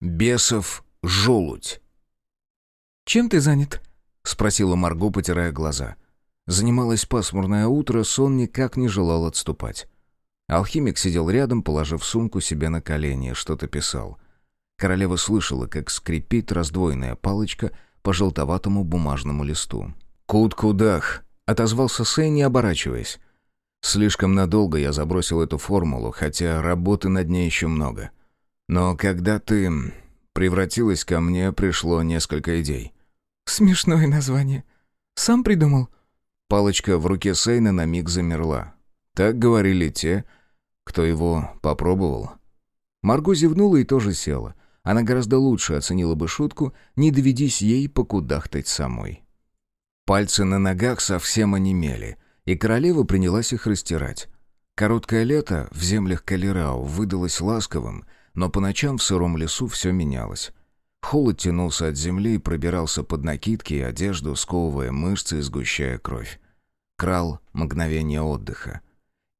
Бесов желудь. «Чем ты занят?» — спросила Марго, потирая глаза. Занималось пасмурное утро, сон никак не желал отступать. Алхимик сидел рядом, положив сумку себе на колени, что-то писал. Королева слышала, как скрипит раздвоенная палочка по желтоватому бумажному листу. «Кут-кудах!» — отозвался Сэй, не оборачиваясь. «Слишком надолго я забросил эту формулу, хотя работы над ней еще много. Но когда ты превратилась ко мне, пришло несколько идей. Смешное название. Сам придумал? Палочка в руке Сейна на миг замерла. Так говорили те, кто его попробовал. Марго зевнула и тоже села. Она гораздо лучше оценила бы шутку, не доведись ей покудахтать самой. Пальцы на ногах совсем онемели, и королева принялась их растирать. Короткое лето в землях Калерау выдалось ласковым — но по ночам в сыром лесу все менялось. Холод тянулся от земли и пробирался под накидки и одежду, сковывая мышцы и сгущая кровь. Крал мгновение отдыха.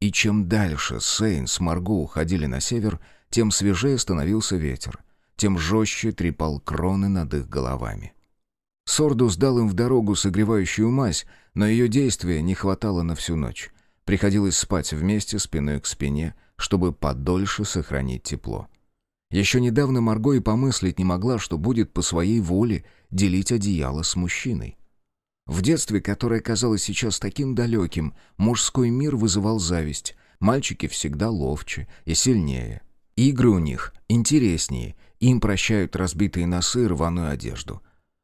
И чем дальше Сейн с Марго уходили на север, тем свежее становился ветер, тем жестче трепал кроны над их головами. Сордус дал им в дорогу согревающую мазь, но ее действия не хватало на всю ночь. Приходилось спать вместе, спиной к спине, чтобы подольше сохранить тепло. Еще недавно Марго и помыслить не могла, что будет по своей воле делить одеяло с мужчиной. В детстве, которое казалось сейчас таким далеким, мужской мир вызывал зависть. Мальчики всегда ловче и сильнее. Игры у них интереснее, им прощают разбитые носы и рваную одежду.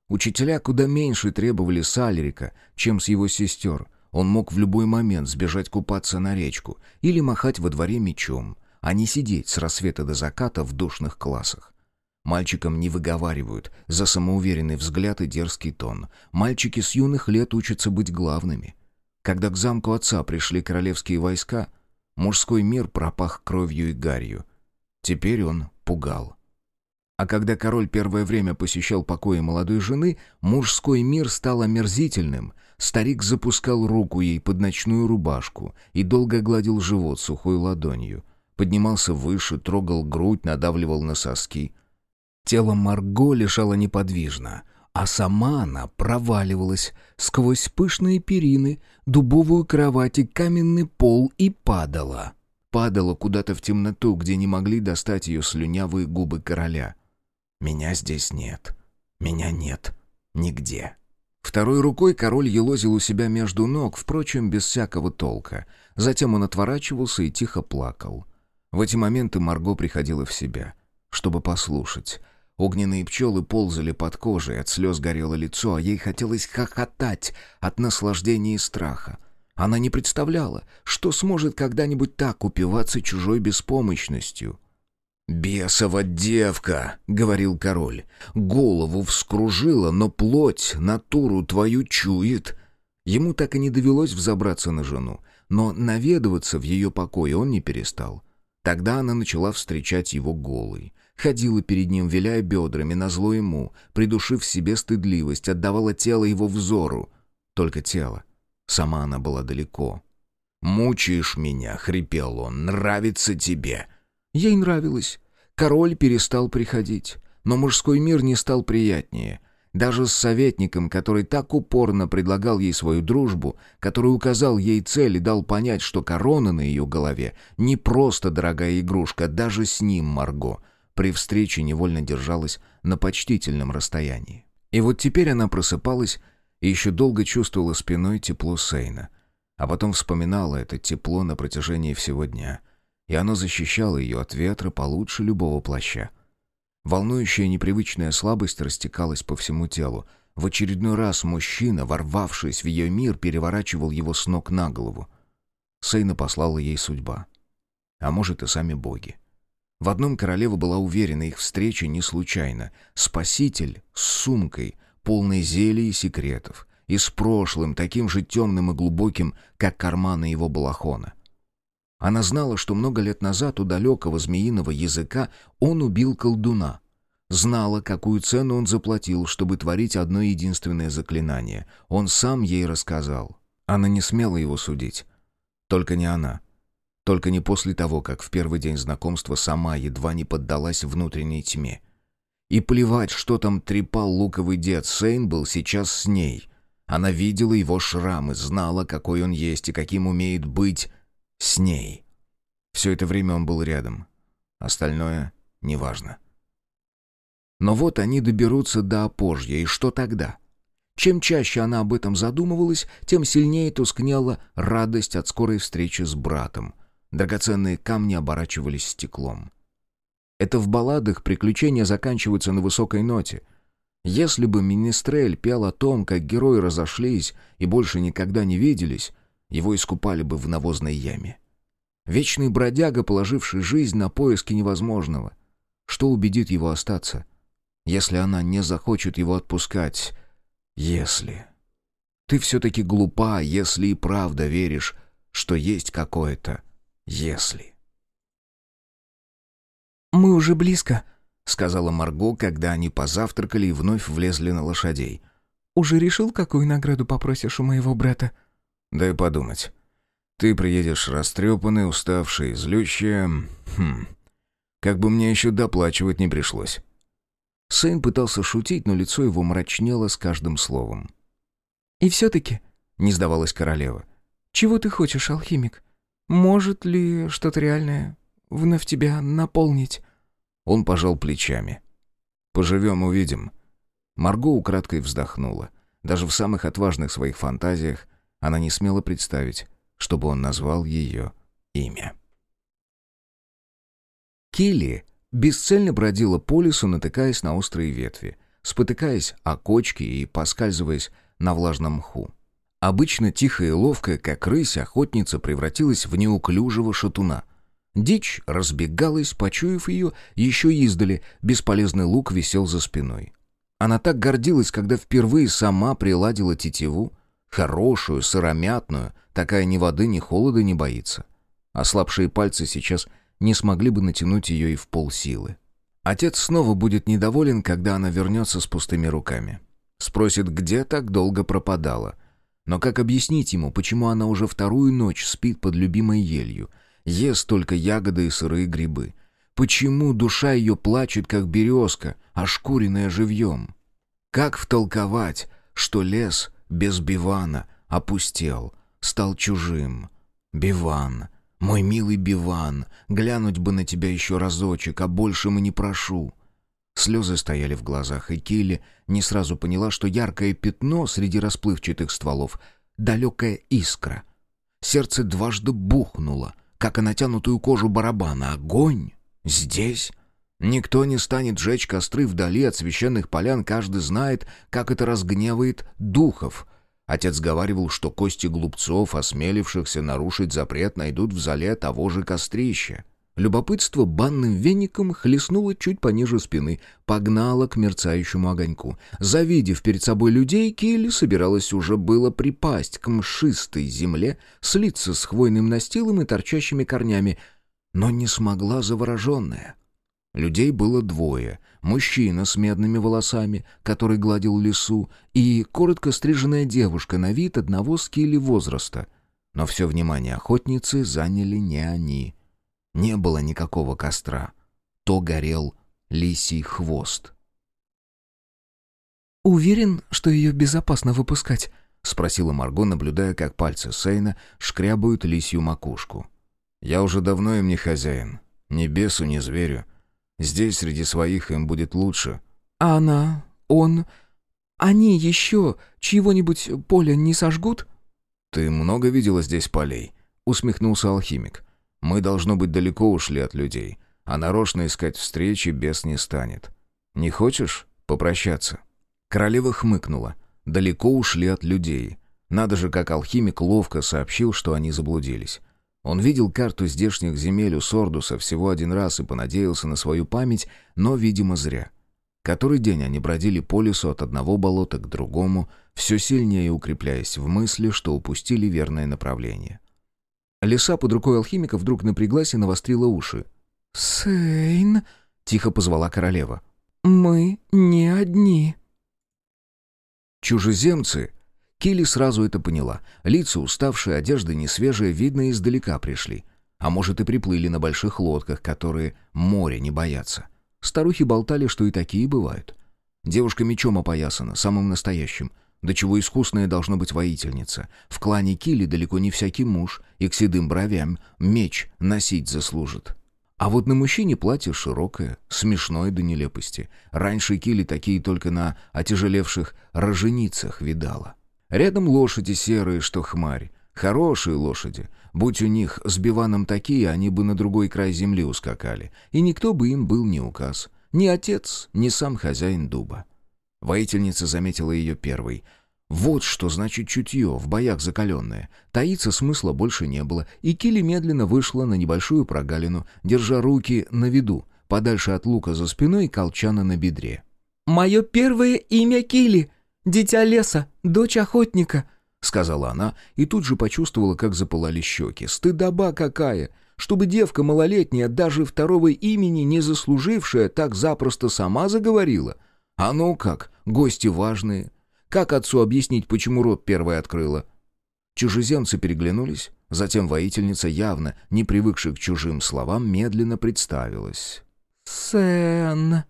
Учителя куда меньше требовали Сальрика, чем с его сестер. Он мог в любой момент сбежать купаться на речку или махать во дворе мечом а не сидеть с рассвета до заката в душных классах. Мальчикам не выговаривают за самоуверенный взгляд и дерзкий тон. Мальчики с юных лет учатся быть главными. Когда к замку отца пришли королевские войска, мужской мир пропах кровью и гарью. Теперь он пугал. А когда король первое время посещал покои молодой жены, мужской мир стал омерзительным. Старик запускал руку ей под ночную рубашку и долго гладил живот сухой ладонью — поднимался выше, трогал грудь, надавливал на соски. Тело Марго лежало неподвижно, а сама она проваливалась сквозь пышные перины, дубовую кровать и каменный пол и падала. Падала куда-то в темноту, где не могли достать ее слюнявые губы короля. «Меня здесь нет. Меня нет. Нигде». Второй рукой король елозил у себя между ног, впрочем, без всякого толка. Затем он отворачивался и тихо плакал. В эти моменты Марго приходила в себя, чтобы послушать. Огненные пчелы ползали под кожей, от слез горело лицо, а ей хотелось хохотать от наслаждения и страха. Она не представляла, что сможет когда-нибудь так упиваться чужой беспомощностью. «Бесова девка!» — говорил король. «Голову вскружила, но плоть, натуру твою чует». Ему так и не довелось взобраться на жену, но наведываться в ее покое он не перестал. Тогда она начала встречать его голой. Ходила перед ним, виляя бедрами, назло ему, придушив себе стыдливость, отдавала тело его взору. Только тело. Сама она была далеко. «Мучаешь меня», — хрипел он, — «нравится тебе». Ей нравилось. Король перестал приходить. Но мужской мир не стал приятнее. Даже с советником, который так упорно предлагал ей свою дружбу, который указал ей цель и дал понять, что корона на ее голове не просто дорогая игрушка, даже с ним Марго при встрече невольно держалась на почтительном расстоянии. И вот теперь она просыпалась и еще долго чувствовала спиной тепло Сейна, а потом вспоминала это тепло на протяжении всего дня, и оно защищало ее от ветра получше любого плаща. Волнующая непривычная слабость растекалась по всему телу. В очередной раз мужчина, ворвавшись в ее мир, переворачивал его с ног на голову. Сейна послала ей судьба. А может, и сами боги. В одном королева была уверена, их встреча не случайна. Спаситель с сумкой, полной зелий и секретов, и с прошлым, таким же темным и глубоким, как карманы его балахона. Она знала, что много лет назад у далекого змеиного языка он убил колдуна. Знала, какую цену он заплатил, чтобы творить одно единственное заклинание. Он сам ей рассказал. Она не смела его судить. Только не она. Только не после того, как в первый день знакомства сама едва не поддалась внутренней тьме. И плевать, что там трепал луковый дед, Сейн был сейчас с ней. Она видела его шрамы, знала, какой он есть и каким умеет быть с ней. Все это время он был рядом. Остальное неважно. Но вот они доберутся до опожья, и что тогда? Чем чаще она об этом задумывалась, тем сильнее тускнела радость от скорой встречи с братом. Драгоценные камни оборачивались стеклом. Это в балладах приключения заканчиваются на высокой ноте. Если бы Министрель пел о том, как герои разошлись и больше никогда не виделись, его искупали бы в навозной яме. Вечный бродяга, положивший жизнь на поиски невозможного. Что убедит его остаться? Если она не захочет его отпускать... Если... Ты все-таки глупа, если и правда веришь, что есть какое-то «если». «Мы уже близко», — сказала Марго, когда они позавтракали и вновь влезли на лошадей. «Уже решил, какую награду попросишь у моего брата?» «Дай подумать. Ты приедешь растрепанный, уставший, злющая... Хм... Как бы мне еще доплачивать не пришлось». Сын пытался шутить, но лицо его мрачнело с каждым словом. «И все-таки», — не сдавалась королева, — «чего ты хочешь, алхимик? Может ли что-то реальное вновь тебя наполнить?» Он пожал плечами. «Поживем, увидим». Марго украдкой вздохнула. Даже в самых отважных своих фантазиях она не смела представить, чтобы он назвал ее имя. Килли бесцельно бродила по лесу, натыкаясь на острые ветви, спотыкаясь о кочки и поскальзываясь на влажном мху. Обычно тихая и ловкая, как рысь, охотница превратилась в неуклюжего шатуна — Дичь разбегалась, почуяв ее, еще издали, бесполезный лук висел за спиной. Она так гордилась, когда впервые сама приладила тетиву, хорошую, сыромятную, такая ни воды, ни холода не боится. Ослабшие пальцы сейчас не смогли бы натянуть ее и в полсилы. Отец снова будет недоволен, когда она вернется с пустыми руками. Спросит, где так долго пропадала. Но как объяснить ему, почему она уже вторую ночь спит под любимой елью — ест только ягоды и сырые грибы. Почему душа ее плачет, как березка, ошкуренная живьем? Как втолковать, что лес без бивана опустел, стал чужим? Биван, мой милый Биван, глянуть бы на тебя еще разочек, а больше мы не прошу. Слезы стояли в глазах, и Килли не сразу поняла, что яркое пятно среди расплывчатых стволов — далекая искра. Сердце дважды бухнуло — как и натянутую кожу барабана. Огонь! Здесь! Никто не станет жечь костры вдали от священных полян, каждый знает, как это разгневает духов. Отец говаривал, что кости глупцов, осмелившихся нарушить запрет, найдут в зале того же кострища. Любопытство банным веником хлестнуло чуть пониже спины, погнало к мерцающему огоньку. Завидев перед собой людей, Килли собиралась уже было припасть к мшистой земле, слиться с хвойным настилом и торчащими корнями, но не смогла завороженная. Людей было двое. Мужчина с медными волосами, который гладил лесу, и коротко стриженная девушка на вид одного с Килли возраста. Но все внимание охотницы заняли не они — не было никакого костра. То горел лисий хвост. «Уверен, что ее безопасно выпускать?» — спросила Марго, наблюдая, как пальцы Сейна шкрябают лисью макушку. «Я уже давно им не хозяин. Ни бесу, ни зверю. Здесь среди своих им будет лучше». «А она? Он? Они еще чьего-нибудь поля не сожгут?» «Ты много видела здесь полей?» — усмехнулся алхимик. Мы, должно быть, далеко ушли от людей, а нарочно искать встречи бес не станет. Не хочешь попрощаться?» Королева хмыкнула. «Далеко ушли от людей. Надо же, как алхимик ловко сообщил, что они заблудились. Он видел карту здешних земель у Сордуса всего один раз и понадеялся на свою память, но, видимо, зря. Который день они бродили по лесу от одного болота к другому, все сильнее укрепляясь в мысли, что упустили верное направление. Лиса под рукой алхимика вдруг напряглась и навострила уши. «Сейн!» — тихо позвала королева. «Мы не одни». Чужеземцы. Килли сразу это поняла. Лица уставшие, одежда несвежая, видно, издалека пришли. А может, и приплыли на больших лодках, которые море не боятся. Старухи болтали, что и такие бывают. Девушка мечом опоясана, самым настоящим. До чего искусная должна быть воительница. В клане Кили далеко не всякий муж, и к седым бровям меч носить заслужит. А вот на мужчине платье широкое, смешное до нелепости. Раньше Кили такие только на отяжелевших роженицах видала. Рядом лошади серые, что хмарь. Хорошие лошади. Будь у них с биваном такие, они бы на другой край земли ускакали. И никто бы им был не указ. Ни отец, ни сам хозяин дуба. Воительница заметила ее первой. Вот что значит чутье, в боях закаленное. Таиться смысла больше не было, и Кили медленно вышла на небольшую прогалину, держа руки на виду, подальше от лука за спиной и колчана на бедре. «Мое первое имя Кили, дитя леса, дочь охотника», — сказала она, и тут же почувствовала, как запылали щеки. «Стыдоба какая! Чтобы девка малолетняя, даже второго имени не заслужившая, так запросто сама заговорила. А ну как, гости важные. Как отцу объяснить, почему рот первой открыла? Чужеземцы переглянулись, затем воительница, явно не привыкшая к чужим словам, медленно представилась. «Сен...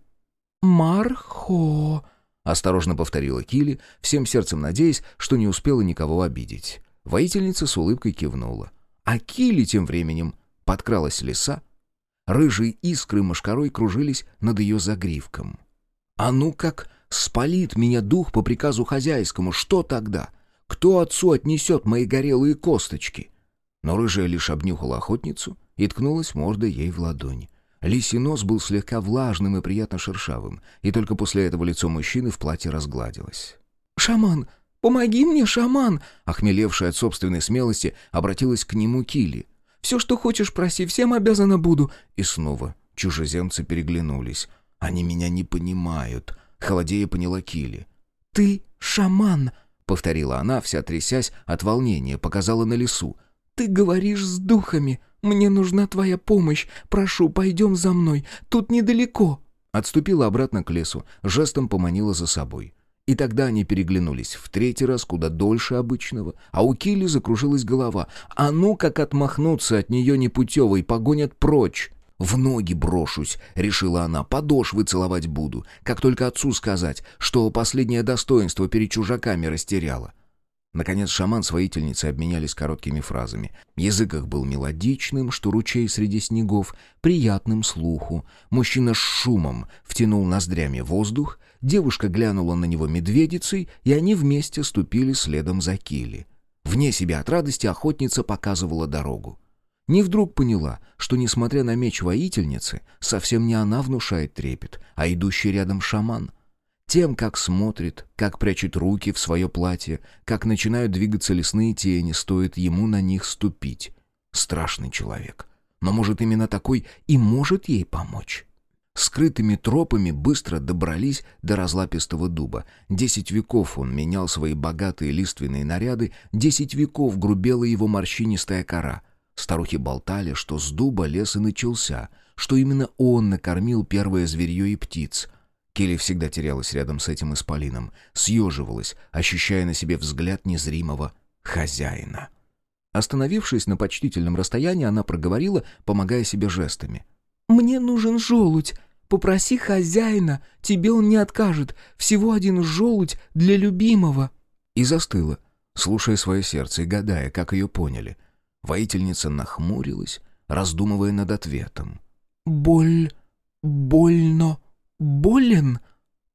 Мархо...» — осторожно повторила Кили, всем сердцем надеясь, что не успела никого обидеть. Воительница с улыбкой кивнула. А Кили тем временем Подкралась лиса. Рыжие искры мошкарой кружились над ее загривком. «А ну как спалит меня дух по приказу хозяйскому, что тогда? Кто отцу отнесет мои горелые косточки?» Но рыжая лишь обнюхала охотницу и ткнулась мордой ей в ладонь. Лисий нос был слегка влажным и приятно шершавым, и только после этого лицо мужчины в платье разгладилось. «Шаман! Помоги мне, шаман!» Охмелевшая от собственной смелости, обратилась к нему Кили. Все, что хочешь, проси, всем обязана буду». И снова чужеземцы переглянулись. «Они меня не понимают», — холодея поняла Кили. «Ты шаман», — повторила она, вся трясясь от волнения, показала на лесу. «Ты говоришь с духами. Мне нужна твоя помощь. Прошу, пойдем за мной. Тут недалеко». Отступила обратно к лесу, жестом поманила за собой. И тогда они переглянулись в третий раз куда дольше обычного, а у Килли закружилась голова. А ну как отмахнуться от нее непутевой, погонят прочь. «В ноги брошусь», — решила она, — «подошвы целовать буду, как только отцу сказать, что последнее достоинство перед чужаками растеряла». Наконец шаман с воительницей обменялись короткими фразами. Язык их был мелодичным, что ручей среди снегов, приятным слуху. Мужчина с шумом втянул ноздрями воздух, девушка глянула на него медведицей, и они вместе ступили следом за Кили. Вне себя от радости охотница показывала дорогу. Не вдруг поняла, что, несмотря на меч воительницы, совсем не она внушает трепет, а идущий рядом шаман. Тем, как смотрит, как прячет руки в свое платье, как начинают двигаться лесные тени, стоит ему на них ступить. Страшный человек. Но, может, именно такой и может ей помочь. Скрытыми тропами быстро добрались до разлапистого дуба. Десять веков он менял свои богатые лиственные наряды, десять веков грубела его морщинистая кора. Старухи болтали, что с дуба лес и начался, что именно он накормил первое зверье и птиц. Келли всегда терялась рядом с этим исполином, съеживалась, ощущая на себе взгляд незримого хозяина. Остановившись на почтительном расстоянии, она проговорила, помогая себе жестами. «Мне нужен желудь. Попроси хозяина, тебе он не откажет. Всего один желудь для любимого». И застыла, слушая свое сердце и гадая, как ее поняли. Воительница нахмурилась, раздумывая над ответом. «Боль... больно... болен?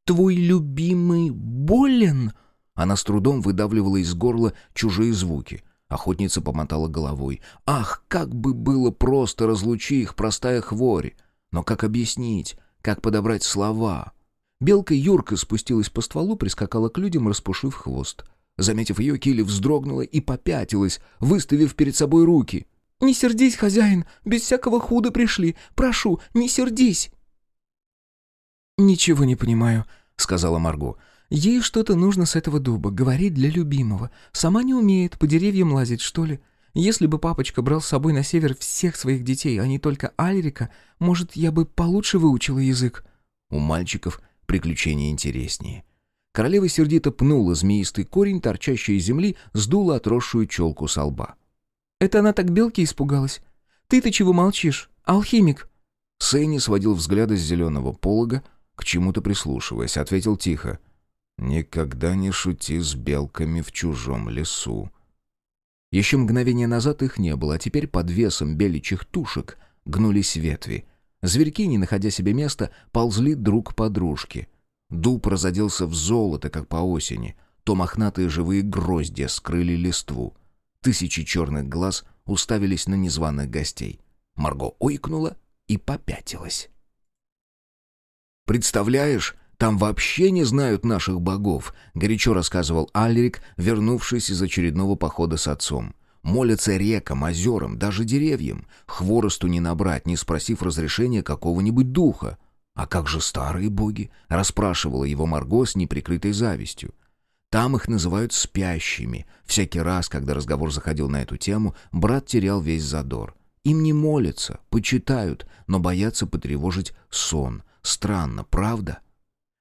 Твой любимый болен?» Она с трудом выдавливала из горла чужие звуки. Охотница помотала головой. «Ах, как бы было просто разлучи их, простая хворь! Но как объяснить? Как подобрать слова? Белка Юрка спустилась по стволу, прискакала к людям, распушив хвост. Заметив ее, Килли вздрогнула и попятилась, выставив перед собой руки. «Не сердись, хозяин, без всякого худа пришли. Прошу, не сердись!» «Ничего не понимаю», — сказала Марго. «Ей что-то нужно с этого дуба, говорить для любимого. Сама не умеет, по деревьям лазить, что ли. Если бы папочка брал с собой на север всех своих детей, а не только Альрика, может, я бы получше выучила язык». У мальчиков приключения интереснее. Королева сердито пнула змеистый корень, торчащий из земли, сдула отросшую челку со лба. «Это она так белки испугалась? Ты-то чего молчишь, алхимик?» Сэй сводил взгляды с зеленого полога, к чему-то прислушиваясь, ответил тихо. «Никогда не шути с белками в чужом лесу». Еще мгновение назад их не было, а теперь под весом беличьих тушек гнулись ветви. Зверьки, не находя себе места, ползли друг по дружке. Дуб разоделся в золото, как по осени. То мохнатые живые гроздья скрыли листву. Тысячи черных глаз уставились на незваных гостей. Марго ойкнула и попятилась. «Представляешь, там вообще не знают наших богов», — горячо рассказывал Альрик, вернувшись из очередного похода с отцом. «Молятся рекам, озерам, даже деревьям. Хворосту не набрать, не спросив разрешения какого-нибудь духа. А как же старые боги?» — расспрашивала его Марго с неприкрытой завистью. Там их называют спящими. Всякий раз, когда разговор заходил на эту тему, брат терял весь задор. Им не молятся, почитают, но боятся потревожить сон. Странно, правда?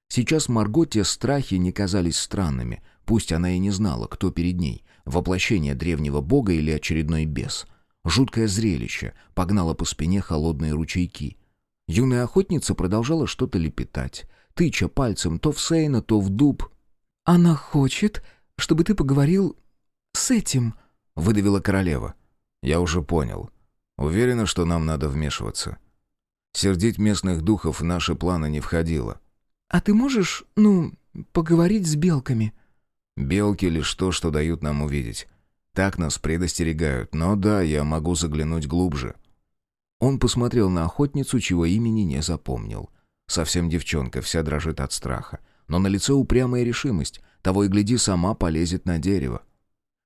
Сейчас Марго те страхи не казались странными, пусть она и не знала, кто перед ней, воплощение древнего бога или очередной бес. Жуткое зрелище погнало по спине холодные ручейки. Юная охотница продолжала что-то лепетать, тыча пальцем то в Сейна, то в дуб. «Она хочет, чтобы ты поговорил с этим», — выдавила королева. «Я уже понял. Уверена, что нам надо вмешиваться. Сердить местных духов в наши планы не входило. «А ты можешь, ну, поговорить с белками?» «Белки — лишь то, что дают нам увидеть. Так нас предостерегают, но да, я могу заглянуть глубже». Он посмотрел на охотницу, чего имени не запомнил. Совсем девчонка, вся дрожит от страха. Но на лице упрямая решимость. Того и гляди, сама полезет на дерево.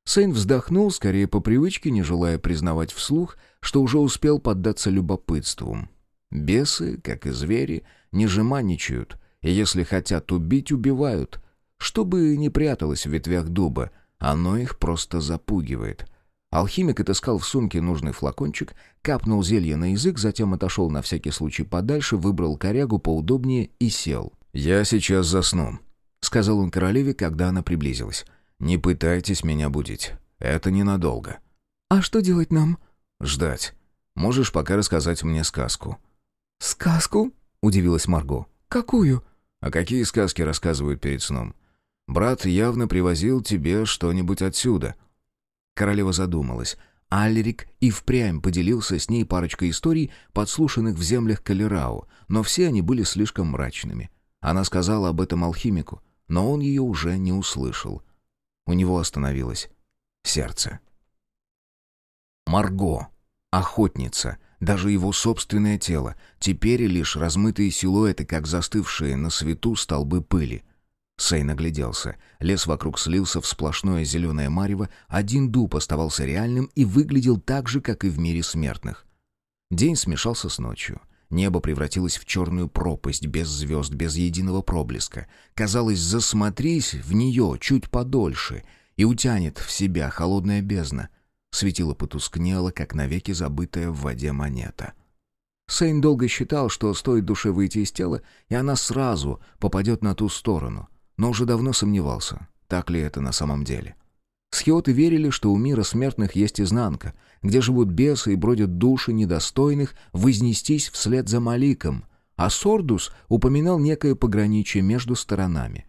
Сейн вздохнул, скорее по привычке, не желая признавать вслух, что уже успел поддаться любопытству. Бесы, как и звери, не жеманничают, и если хотят убить, убивают. Что бы ни пряталось в ветвях дуба, оно их просто запугивает. Алхимик отыскал в сумке нужный флакончик, капнул зелье на язык, затем отошел на всякий случай подальше, выбрал корягу поудобнее и сел. «Я сейчас засну», — сказал он королеве, когда она приблизилась. «Не пытайтесь меня будить. Это ненадолго». «А что делать нам?» «Ждать. Можешь пока рассказать мне сказку». «Сказку?» — удивилась Марго. «Какую?» А какие сказки рассказывают перед сном? Брат явно привозил тебе что-нибудь отсюда». Королева задумалась. Алерик и впрямь поделился с ней парочкой историй, подслушанных в землях Калерау, но все они были слишком мрачными. Она сказала об этом алхимику, но он ее уже не услышал. У него остановилось сердце. Марго, охотница, даже его собственное тело, теперь лишь размытые силуэты, как застывшие на свету столбы пыли. Сей нагляделся. Лес вокруг слился в сплошное зеленое марево, один дуб оставался реальным и выглядел так же, как и в мире смертных. День смешался с ночью. Небо превратилось в черную пропасть, без звезд, без единого проблеска. Казалось, засмотрись в нее чуть подольше, и утянет в себя холодная бездна. Светило потускнело, как навеки забытая в воде монета. Сейн долго считал, что стоит душе выйти из тела, и она сразу попадет на ту сторону, но уже давно сомневался, так ли это на самом деле. Схиоты верили, что у мира смертных есть изнанка, где живут бесы и бродят души недостойных вознестись вслед за Маликом, а Сордус упоминал некое пограничие между сторонами.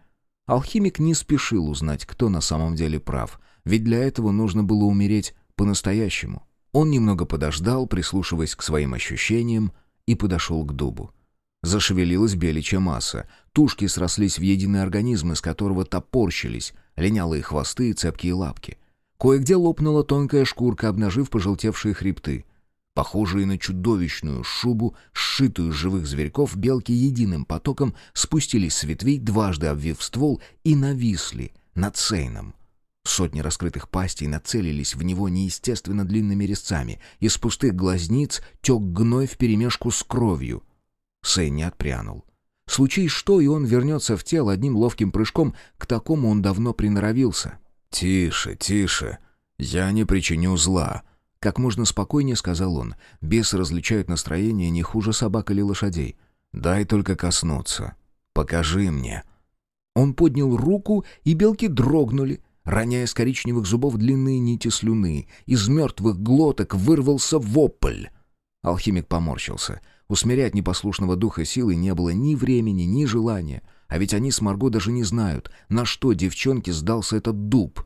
Алхимик не спешил узнать, кто на самом деле прав, ведь для этого нужно было умереть по-настоящему. Он немного подождал, прислушиваясь к своим ощущениям, и подошел к дубу. Зашевелилась беличья масса. Тушки срослись в единый организм, из которого топорщились линялые хвосты и цепкие лапки. Кое-где лопнула тонкая шкурка, обнажив пожелтевшие хребты. Похожие на чудовищную шубу, сшитую из живых зверьков, белки единым потоком спустились с ветвей, дважды обвив ствол, и нависли над Сейном. Сотни раскрытых пастей нацелились в него неестественно длинными резцами. Из пустых глазниц тек гной вперемешку с кровью. Сэй не отпрянул. Случай что, и он вернется в тело одним ловким прыжком, к такому он давно приноровился. «Тише, тише, я не причиню зла», — как можно спокойнее сказал он. Бесы различают настроение не хуже собак или лошадей. «Дай только коснуться. Покажи мне». Он поднял руку, и белки дрогнули, роняя с коричневых зубов длинные нити слюны. Из мертвых глоток вырвался вопль. Алхимик поморщился. Усмирять непослушного духа силы не было ни времени, ни желания. А ведь они с Марго даже не знают, на что девчонке сдался этот дуб.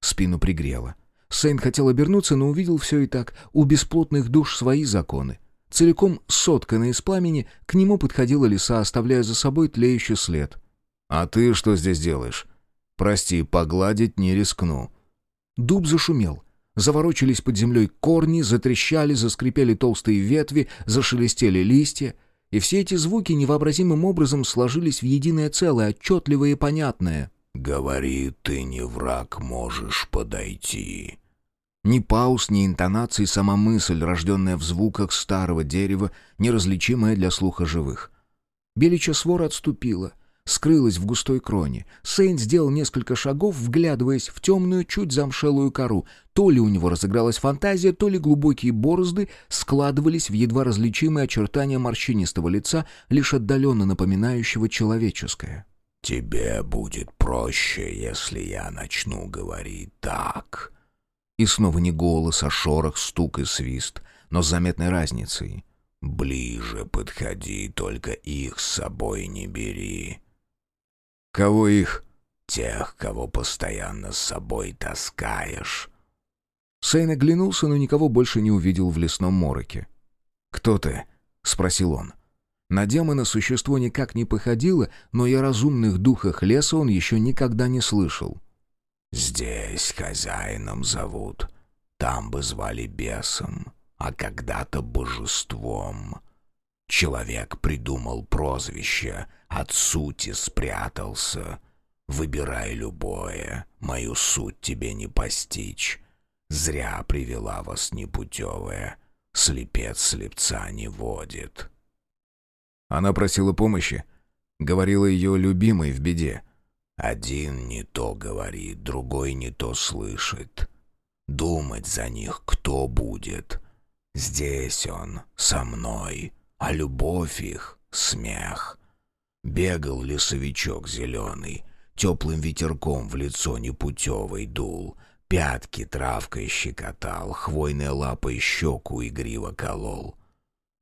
Спину пригрело. Сейн хотел обернуться, но увидел все и так. У бесплотных душ свои законы. Целиком сотканный из пламени, к нему подходила лиса, оставляя за собой тлеющий след. «А ты что здесь делаешь?» «Прости, погладить не рискну». Дуб зашумел. Заворочились под землей корни, затрещали, заскрипели толстые ветви, зашелестели листья. И все эти звуки невообразимым образом сложились в единое целое, отчетливое и понятное. «Говори, ты не враг, можешь подойти». Ни пауз, ни интонаций, сама мысль, рожденная в звуках старого дерева, неразличимая для слуха живых. Белича свора отступила, скрылась в густой кроне. Сейн сделал несколько шагов, вглядываясь в темную, чуть замшелую кору. То ли у него разыгралась фантазия, то ли глубокие борозды складывались в едва различимые очертания морщинистого лица, лишь отдаленно напоминающего человеческое. «Тебе будет проще, если я начну говорить так», и снова не голос, а шорох, стук и свист, но с заметной разницей. «Ближе подходи, только их с собой не бери». «Кого их?» «Тех, кого постоянно с собой таскаешь». Сейн оглянулся, но никого больше не увидел в лесном мороке. «Кто ты?» — спросил он. На демона существо никак не походило, но и о разумных духах леса он еще никогда не слышал. Здесь хозяином зовут, там бы звали бесом, а когда-то божеством. Человек придумал прозвище, от сути спрятался. Выбирай любое, мою суть тебе не постичь. Зря привела вас непутевая, слепец слепца не водит. Она просила помощи, говорила ее любимой в беде. Один не то говорит, другой не то слышит. Думать за них кто будет? Здесь он, со мной, а любовь их — смех. Бегал лесовичок зеленый, теплым ветерком в лицо непутевый дул, пятки травкой щекотал, хвойной лапой щеку игриво колол.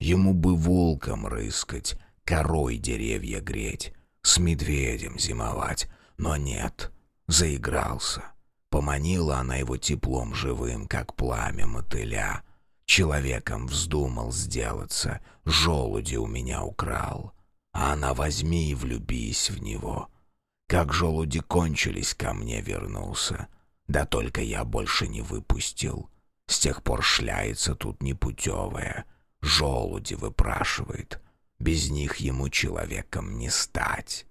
Ему бы волком рыскать, корой деревья греть, с медведем зимовать, но нет, заигрался. Поманила она его теплом живым, как пламя мотыля. Человеком вздумал сделаться, желуди у меня украл. А она возьми и влюбись в него. Как желуди кончились, ко мне вернулся. Да только я больше не выпустил. С тех пор шляется тут непутевая. Желуди выпрашивает. Без них ему человеком не стать.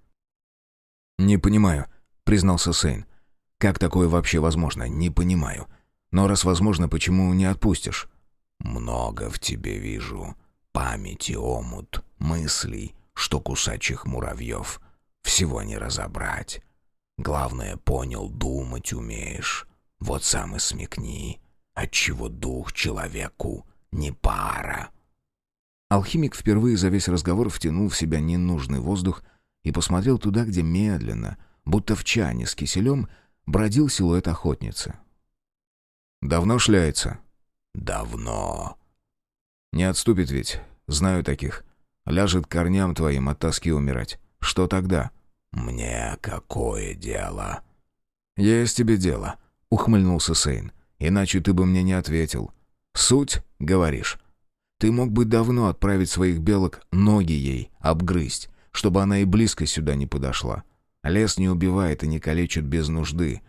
«Не понимаю», — признался Сейн. «Как такое вообще возможно? Не понимаю. Но раз возможно, почему не отпустишь?» «Много в тебе вижу. Памяти омут, мыслей, что кусачих муравьев. Всего не разобрать. Главное, понял, думать умеешь. Вот сам и смекни, отчего дух человеку не пара». Алхимик впервые за весь разговор втянул в себя ненужный воздух и посмотрел туда, где медленно, будто в чане с киселем, бродил силуэт охотницы. «Давно шляется?» «Давно». «Не отступит ведь, знаю таких. Ляжет корням твоим от тоски умирать. Что тогда?» «Мне какое дело?» «Есть тебе дело», — ухмыльнулся Сейн. «Иначе ты бы мне не ответил. Суть, говоришь. Ты мог бы давно отправить своих белок ноги ей обгрызть, чтобы она и близко сюда не подошла. Лес не убивает и не калечит без нужды.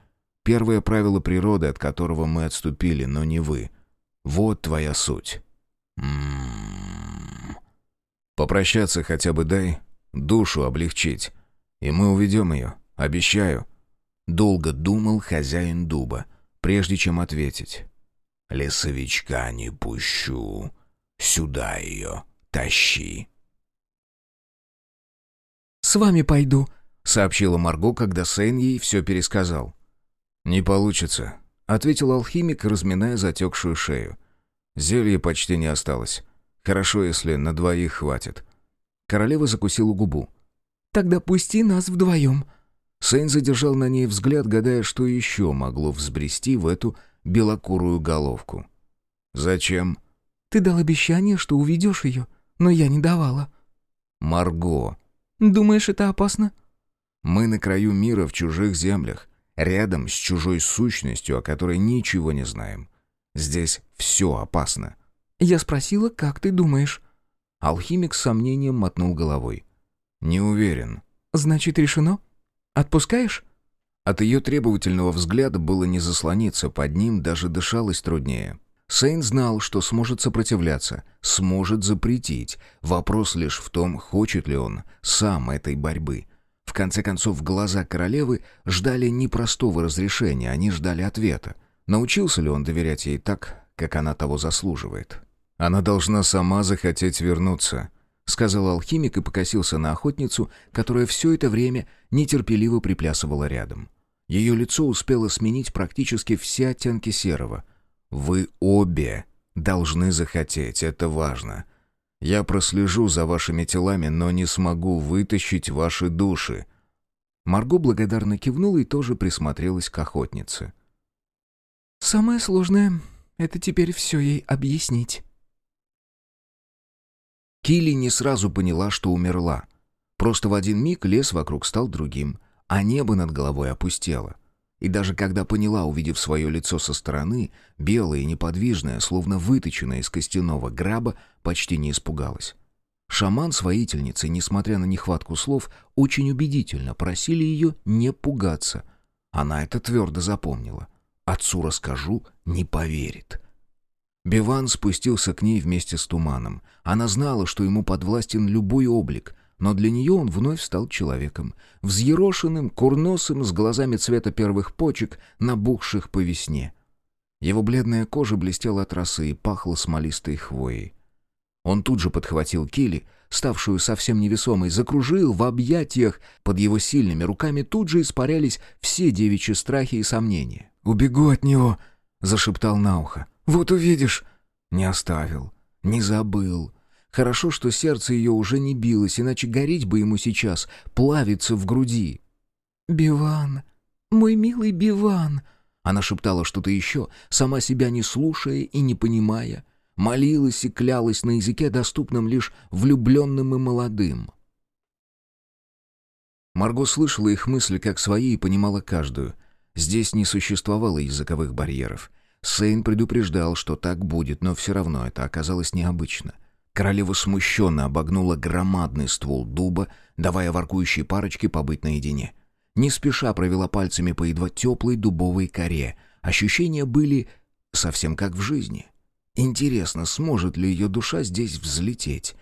Первое правило природы, от которого мы отступили, но не вы. Вот твоя суть. М-м-м. Попрощаться хотя бы дай, душу облегчить. И мы уведем ее, обещаю. Долго думал хозяин дуба, прежде чем ответить. Лесовичка не пущу. Сюда ее тащи. «С вами пойду», — сообщила Марго, когда Сейн ей все пересказал. «Не получится», — ответил алхимик, разминая затекшую шею. «Зелья почти не осталось. Хорошо, если на двоих хватит». Королева закусила губу. «Тогда пусти нас вдвоем». Сейн задержал на ней взгляд, гадая, что еще могло взбрести в эту белокурую головку. «Зачем?» «Ты дал обещание, что уведешь ее. но я не давала». «Марго, «Думаешь, это опасно?» мы на краю мира в чужих землях, рядом с чужой сущностью, о которой ничего не знаем. Здесь все опасно». Я спросила, как ты думаешь. Алхимик с сомнением мотнул головой. «Не уверен». «Значит, решено? Отпускаешь?» От ее требовательного взгляда было не заслониться, под ним даже дышалось труднее. Сейн знал, что сможет сопротивляться, сможет запретить. Вопрос лишь в том, хочет ли он сам этой борьбы. В конце концов, глаза королевы ждали не простого разрешения, они ждали ответа. Научился ли он доверять ей так, как она того заслуживает? Она должна сама захотеть вернуться, сказал алхимик и покосился на охотницу, которая все это время нетерпеливо приплясывала рядом. Ее лицо успело сменить практически все оттенки серого. «Вы обе должны захотеть, это важно. Я прослежу за вашими телами, но не смогу вытащить ваши души». Марго благодарно кивнула и тоже присмотрелась к охотнице. «Самое сложное — это теперь все ей объяснить». Килли не сразу поняла, что умерла. Просто в один миг лес вокруг стал другим, а небо над головой опустело. И даже когда поняла, увидев свое лицо со стороны, белое и неподвижное, словно выточенное из костяного граба, почти не испугалась. Шаман с воительницей, несмотря на нехватку слов, очень убедительно просили ее не пугаться. Она это твердо запомнила. Отцу расскажу, не поверит. Биван спустился к ней вместе с туманом. Она знала, что ему подвластен любой облик, но для нее он вновь стал человеком. Взъерошенным, курносым, с глазами цвета первых почек, набухших по весне. Его бледная кожа блестела от росы и пахла смолистой хвоей. Он тут же подхватил Кили, ставшую совсем невесомой, закружил в объятиях. Под его сильными руками тут же испарялись все девичьи страхи и сомнения. «Убегу от него!» — зашептал на ухо. «Вот увидишь!» Не оставил, не забыл. Хорошо, что сердце ее уже не билось, иначе гореть бы ему сейчас, плавиться в груди. «Биван, мой милый Биван!» Она шептала что-то еще, сама себя не слушая и не понимая. Молилась и клялась на языке, доступном лишь влюбленным и молодым. Марго слышала их мысли как свои и понимала каждую. Здесь не существовало языковых барьеров. Сейн предупреждал, что так будет, но все равно это оказалось необычно. Королева смущенно обогнула громадный ствол дуба, давая воркующей парочке побыть наедине. Не спеша провела пальцами по едва теплой дубовой коре. Ощущения были совсем как в жизни. Интересно, сможет ли ее душа здесь взлететь?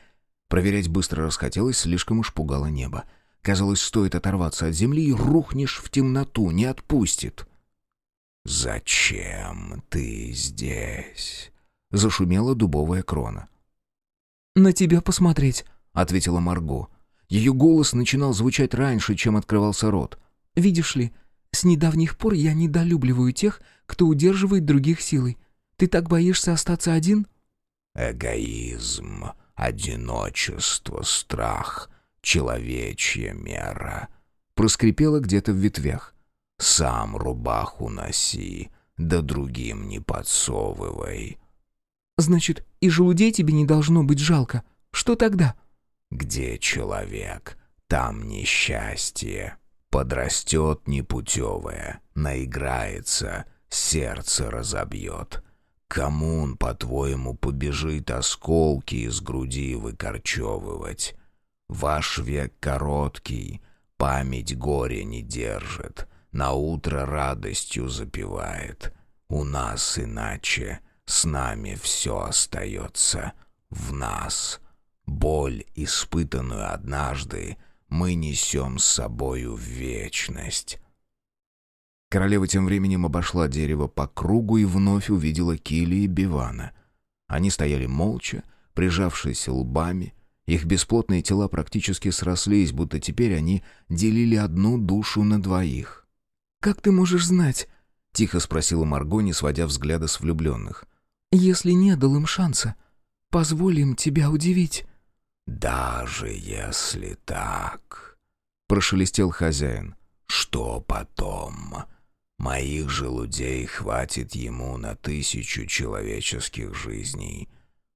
Проверять быстро расхотелось, слишком уж пугало небо. Казалось, стоит оторваться от земли и рухнешь в темноту, не отпустит. «Зачем ты здесь?» — зашумела дубовая крона. «На тебя посмотреть», — ответила Марго. Ее голос начинал звучать раньше, чем открывался рот. «Видишь ли, с недавних пор я недолюбливаю тех, кто удерживает других силой. Ты так боишься остаться один?» «Эгоизм, одиночество, страх, человечья мера», — проскрипело где-то в ветвях. «Сам рубаху носи, да другим не подсовывай». «Значит, и желудей тебе не должно быть жалко. Что тогда?» «Где человек, там несчастье. Подрастет непутевое, наиграется, сердце разобьет. Кому он, по-твоему, побежит осколки из груди выкорчевывать? Ваш век короткий, память горя не держит, на утро радостью запивает. У нас иначе, с нами все остается, в нас. Боль, испытанную однажды, мы несем с собою в вечность». Королева тем временем обошла дерево по кругу и вновь увидела Кили и Бивана. Они стояли молча, прижавшись лбами. Их бесплотные тела практически срослись, будто теперь они делили одну душу на двоих. «Как ты можешь знать?» — тихо спросила Марго, не сводя взгляда с влюбленных. «Если не дал им шанса, позволь им тебя удивить». «Даже если так...» — прошелестел хозяин. «Что потом?» Моих желудей хватит ему на тысячу человеческих жизней.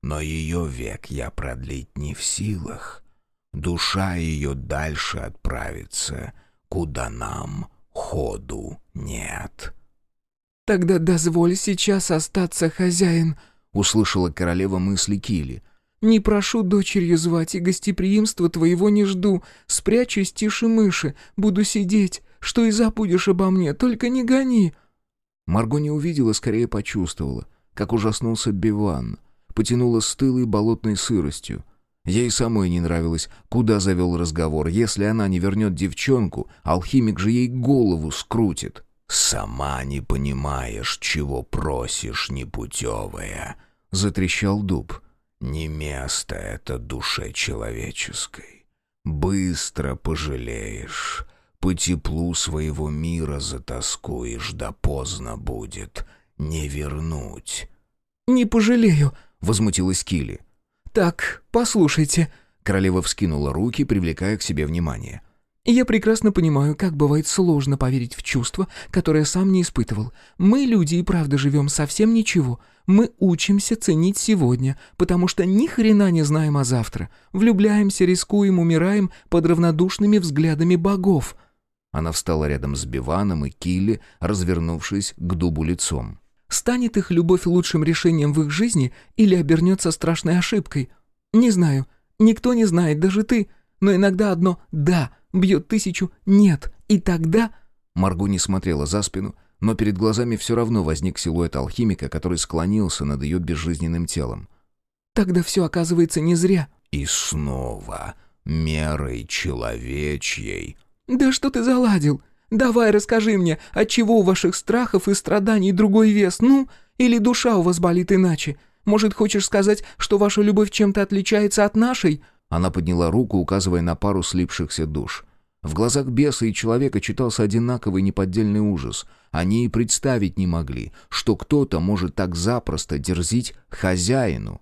но ее век я продлить не в силах. Душа ее дальше отправится, куда нам ходу нет». «Тогда дозволь сейчас остаться, хозяин», — услышала королева мысли Кили. «Не прошу дочерью звать, и гостеприимства твоего не жду. Спрячусь тише мыши, буду сидеть. Что и забудешь обо мне, только не гони». Марго не увидела, скорее почувствовала, как ужаснулся Биван. Потянула стылой болотной сыростью. Ей самой не нравилось, куда завел разговор. Если она не вернет девчонку, алхимик же ей голову скрутит. «Сама не понимаешь, чего просишь, непутевая», — затрещал дуб. «Не место это душе человеческой. Быстро пожалеешь, по теплу своего мира затаскуешь, да поздно будет, не вернуть». «Не пожалею», — возмутилась Килли. «Так, послушайте». Королева вскинула руки, привлекая к себе внимание. Я прекрасно понимаю, как бывает сложно поверить в чувство, которое сам не испытывал. Мы, люди, и правда живем совсем ничего. Мы учимся ценить сегодня, потому что ни хрена не знаем о завтра. Влюбляемся, рискуем, умираем под равнодушными взглядами богов». Она встала рядом с Биваном и Килли, развернувшись к дубу лицом. «Станет их любовь лучшим решением в их жизни или обернется страшной ошибкой? Не знаю. Никто не знает, даже ты. Но иногда одно «да» — бьет тысячу «нет», и тогда...» Марго не смотрела за спину, но перед глазами все равно возник силуэт алхимика, который склонился над ее безжизненным телом. «Тогда все оказывается не зря». «И снова мерой человечьей». «Да что ты заладил? Давай расскажи мне, отчего у ваших страхов и страданий другой вес, ну? Или душа у вас болит иначе? Может, хочешь сказать, что ваша любовь чем-то отличается от нашей?» Она подняла руку, указывая на пару слипшихся душ. В глазах беса и человека читался одинаковый неподдельный ужас. Они и представить не могли, что кто-то может так запросто дерзить хозяину.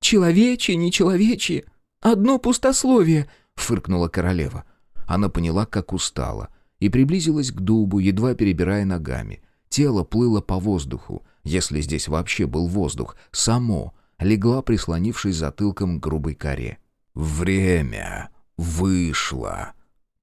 «Человече, не человече, одно пустословие», — фыркнула королева. Она поняла, как устала, и приблизилась к дубу, едва перебирая ногами. Тело плыло по воздуху, если здесь вообще был воздух, само, легла, прислонившись затылком к грубой коре. «Время вышло».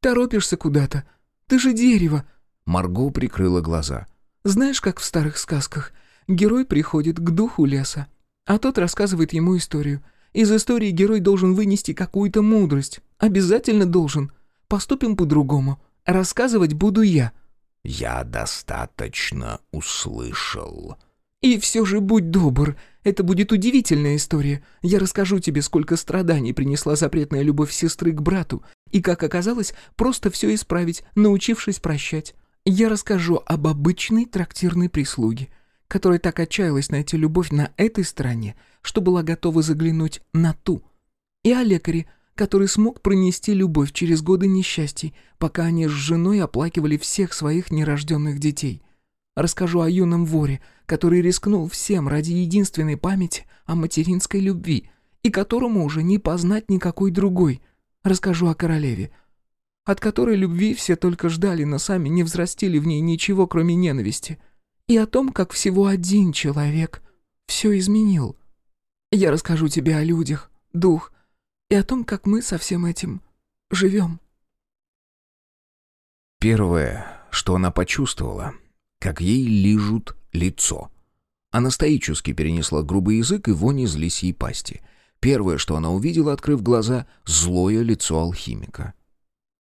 «Торопишься куда-то? Ты же дерево!» Марго прикрыла глаза. «Знаешь, как в старых сказках? Герой приходит к духу леса, а тот рассказывает ему историю. Из истории герой должен вынести какую-то мудрость. Обязательно должен. Поступим по-другому. Рассказывать буду я». «Я достаточно услышал». «И все же будь добр, это будет удивительная история. Я расскажу тебе, сколько страданий принесла запретная любовь сестры к брату, и, как оказалось, просто все исправить, научившись прощать. Я расскажу об обычной трактирной прислуге, которая так отчаялась найти любовь на этой стороне, что была готова заглянуть на ту. И о лекаре, который смог пронести любовь через годы несчастий, пока они с женой оплакивали всех своих нерожденных детей. Расскажу о юном воре, который рискнул всем ради единственной памяти о материнской любви, и которому уже не познать никакой другой. Расскажу о королеве, от которой любви все только ждали, но сами не взрастили в ней ничего, кроме ненависти. И о том, как всего один человек все изменил. Я расскажу тебе о людях, дух, и о том, как мы со всем этим живем. Первое, что она почувствовала, как ей лижут лицо. Она стоически перенесла грубый язык и вонь из лисьей пасти. Первое, что она увидела, открыв глаза, злое лицо алхимика.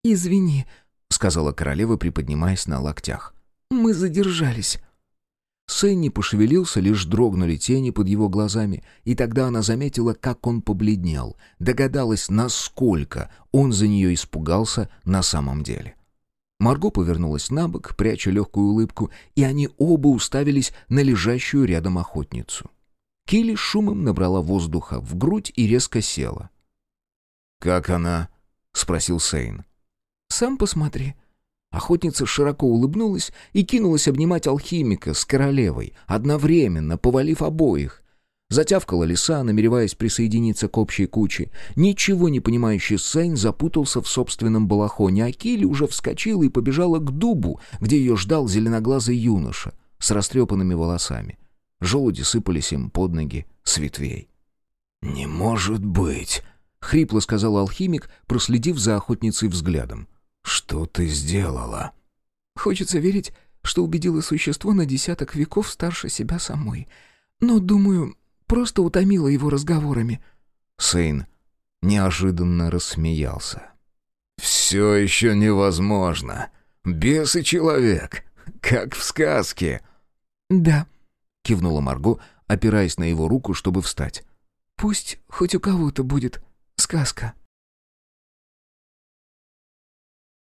«Извини», — сказала королева, приподнимаясь на локтях. «Мы задержались». Сенни пошевелился, лишь дрогнули тени под его глазами, и тогда она заметила, как он побледнел, догадалась, насколько он за нее испугался на самом деле. Марго повернулась на бок, пряча легкую улыбку, и они оба уставились на лежащую рядом охотницу. Килли шумом набрала воздуха в грудь и резко села. «Как она?» — спросил Сейн. «Сам посмотри». Охотница широко улыбнулась и кинулась обнимать алхимика с королевой, одновременно повалив обоих. Затявкала лиса, намереваясь присоединиться к общей куче. Ничего не понимающий Сейн запутался в собственном балахоне, а Килли уже вскочила и побежала к дубу, где ее ждал зеленоглазый юноша с растрепанными волосами. Желуди сыпались им под ноги с ветвей. «Не может быть!» — хрипло сказал алхимик, проследив за охотницей взглядом. «Что ты сделала?» «Хочется верить, что убедила существо на десяток веков старше себя самой. Но, думаю, просто утомила его разговорами». Сейн неожиданно рассмеялся. «Все еще невозможно. Бес и человек, как в сказке». «Да», — кивнула Марго, опираясь на его руку, чтобы встать. «Пусть хоть у кого-то будет сказка».